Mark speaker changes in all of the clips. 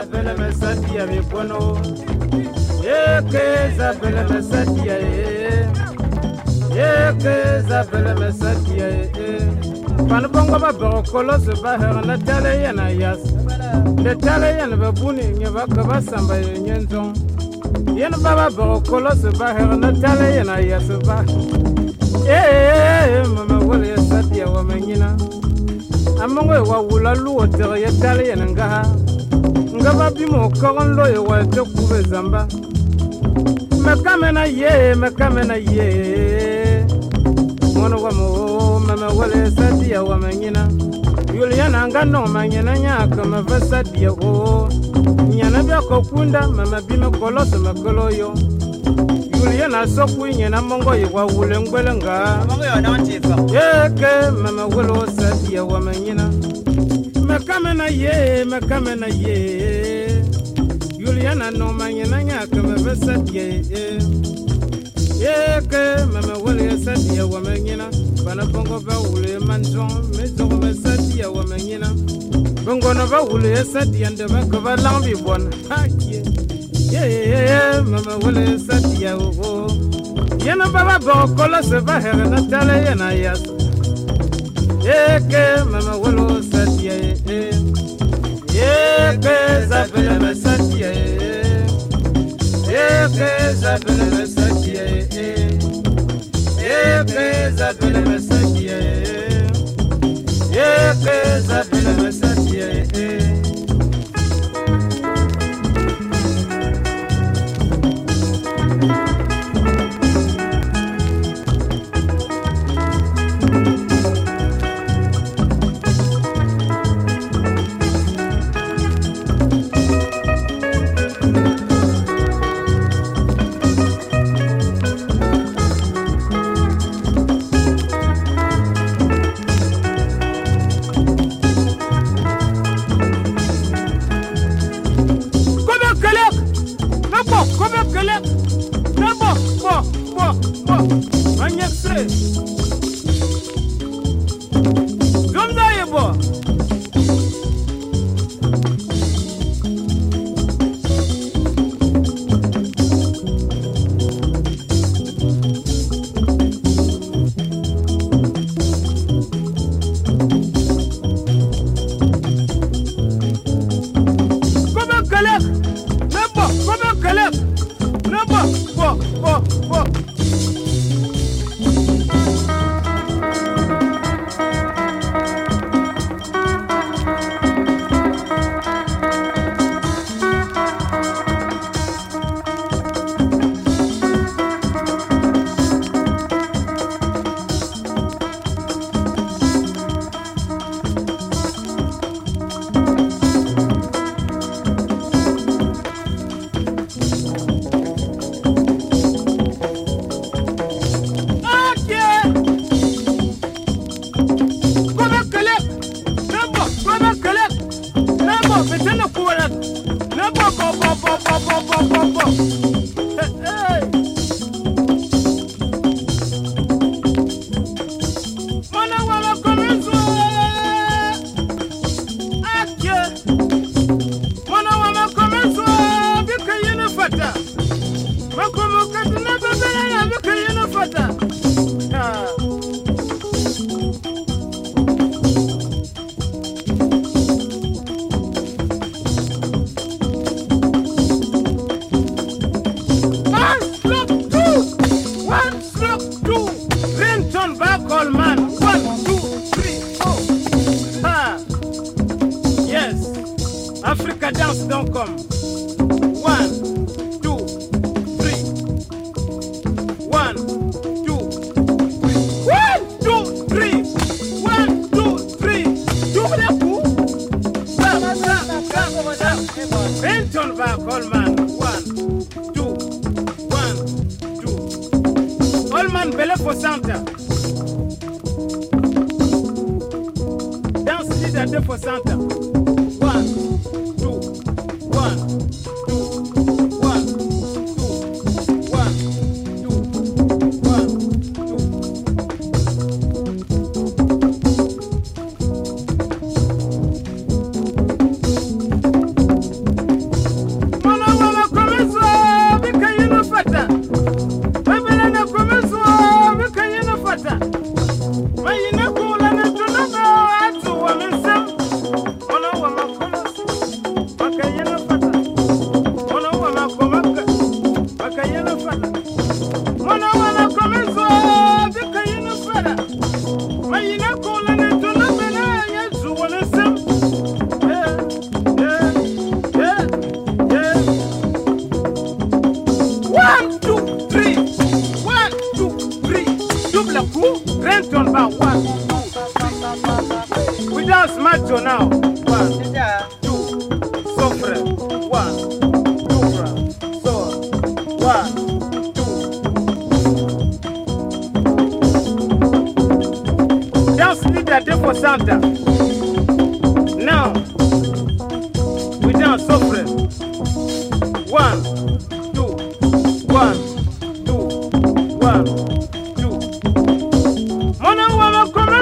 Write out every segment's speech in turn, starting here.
Speaker 1: zabele me sadia mi bono zabele me sadia ye ye zabele me sadia ye pan bongo ba bo kolos na tale yana yas de tale yana ba nye yen ba na tale yas ba mama wole wa amongo wa wula luwo ye tale ngaha nga babima okɔgɔn lo ye wɛl tɛ kube zamba mɛkamɛ na ye mɛkamɛ na ye mɔni wɔmɔ o mɛmɛ wɛlɛ sadiya wɔmɛ ɲina yoliya na nga nɔgɔma ɲɛna ɲa kɛmɛ fɛ sadiya o ɲɛna bɛ kɔ kunda mɛmɛ bimɛ kɔlɔsi mɛ kolo yo yoliya na sɔku ɲɛna mɔngɔ ye wa wulen gbɛlɛ nga ye ke mɛmɛ wɛlɛ o sadiya wɔmɛ ɲina makamena ye makamena ye Juliana no manyana nya kama besatye ye ke mama wole satye wa manyana bana bongo ba wule manjon me zogo me satye wa manyana bongo no ba wule satye nda ba ka ba lambi bon ha ye ye mama wole satye wo yana baba bo kola se ba herna tale yana yas ye ke mama wole satia yekeza pele masatia yekeza pele masatia yekeza pele masatia yekeza Holman for Santa. Dance leader for Santa. One, two. We dance macho now. One, two. Sofre. One, two. So. One, two. Dance leader, therefore Santa.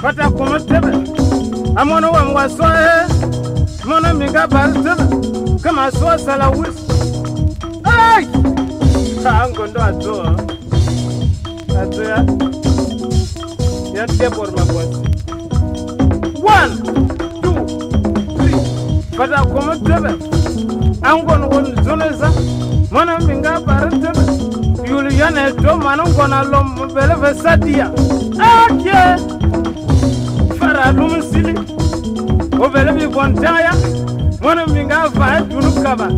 Speaker 1: Fata kome tebe, a mwono wè mwa swa e, mwono mingabari tebe, ke mwa swa sa la wisi. Ay! Ha, an kon do ato, an. Ato ya. Yan te bor mwa pon. Wan! Tu! Tri! Fata kome tebe, an kon wè mwono zon e zan, mwono mingabari tebe, yu li yan e do, man an kon alom mbele ve sa diya. Ake! Ake! la bũmb sili o vɛle bɩ bõn-tɛgya mõn n minga a vaɛ dũnb ka ba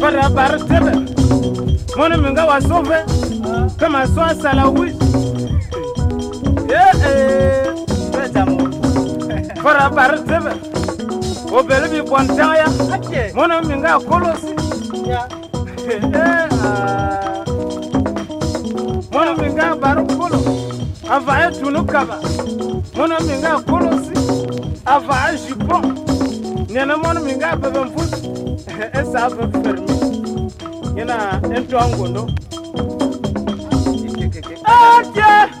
Speaker 1: para bar tebe mõn n minga wa sove kama soa sala wis para bar tebe o vɛle bɩ bõn-tɛgya mõn n minga a mono mi nga baru kolo avaye tunu kaba mono mi nga kolosi avaye jupon nena mono mi nga bebe mput esa ave fermi ngena entongondo Adieu ah,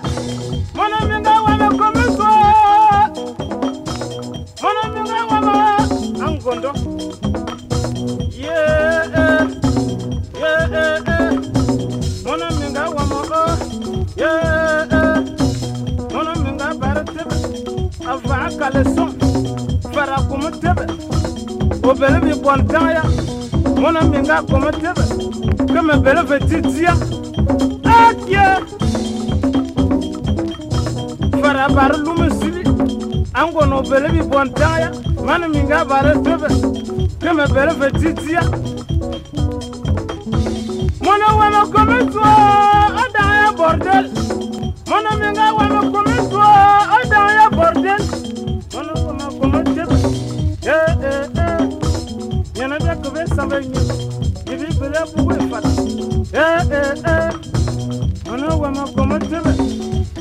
Speaker 1: Fara son para kuma tebe o bele bi bon taya mona minga nga kuma tebe kama bele fe titia akye para bar lumu sili ango no bele bi bon taya mana mi nga bare tebe kama bele fe titia mona wala kuma to adaya bordel mona minga nga wala kuma benyu ibi bire buwe fata wa ma goma tebe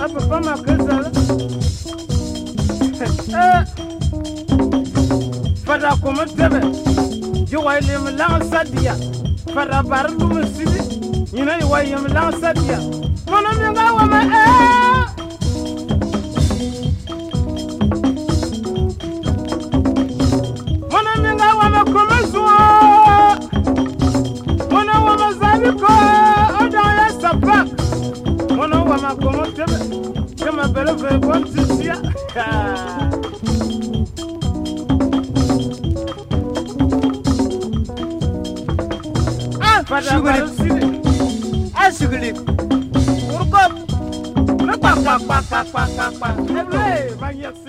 Speaker 1: apa pa ma kezala eh fata koma tebe jiwa ile mi lang sadia fata bar lu mi sibi nyina yiwa yim lang wa Sugarip. sugar sugarip. Urkop. Lepak, pak, pak, pak, pak, pak, pak. Hey, banyak sih.